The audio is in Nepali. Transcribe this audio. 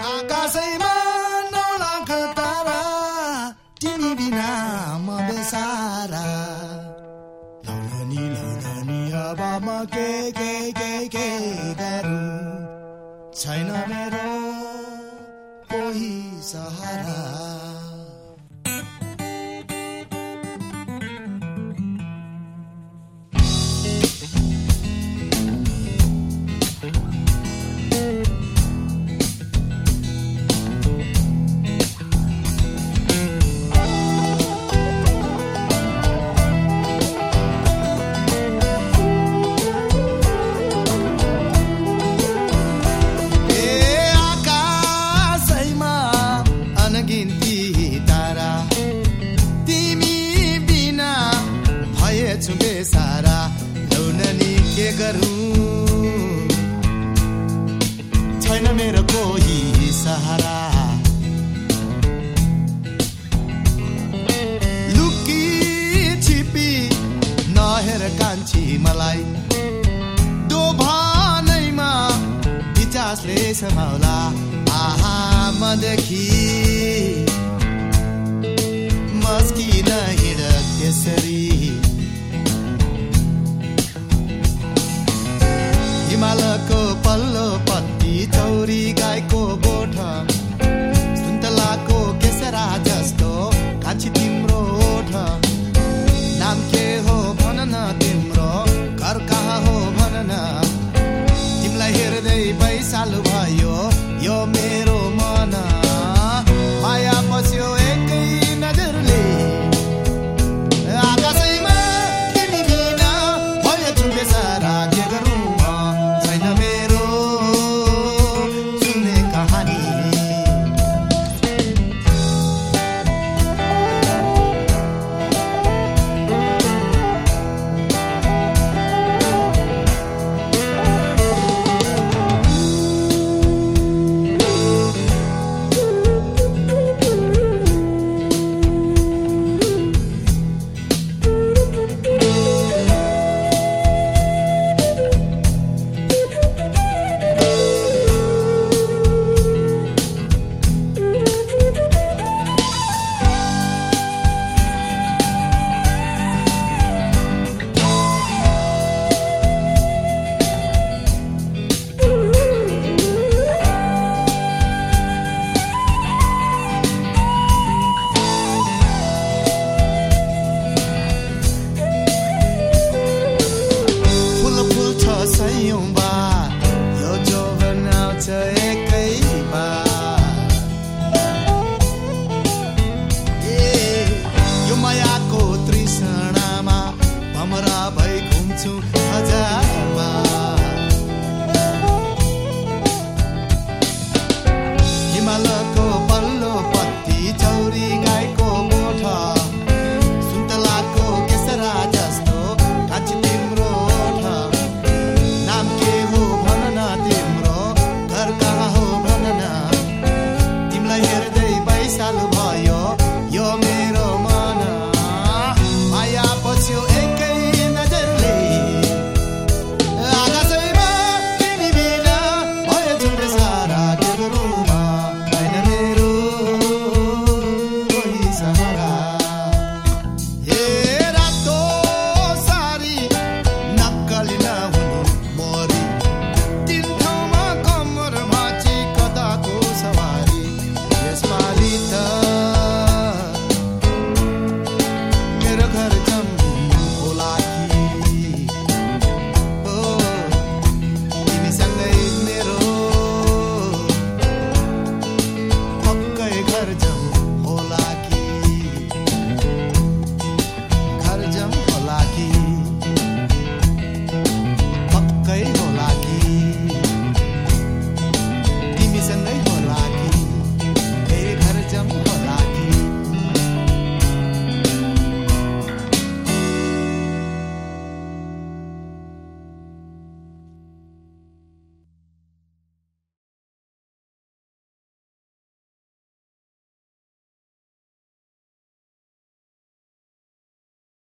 आकाशैमा नौ लाख तारा तिमी बिना म बेसारा। लौलनी लौलनी अब म के के के के गरौँ? छैन मेरो कोही सहारा। के गरौँ? छैन मेरो कोही सहारा। लुकी छिपी नहेर कान्छी मलाई। दोभानैमा पिचासले समाउला। आहा मदेखि मस्किन हिँड त्यसरी। हिमालको पल्लो पत्ती चौरी गाईको गोठ सुन्तलाको केसरा जस्तो कान्छी तिम्रो ओठ। नाम के हो भन न तिम्रो घर कहाँ हो भन न। तिमीलाई हेर्दै बैसालु भयो यो मेरो सकेकै ए यो मायाको तृष्णामा भमरा भई घुम्छु हजारमा।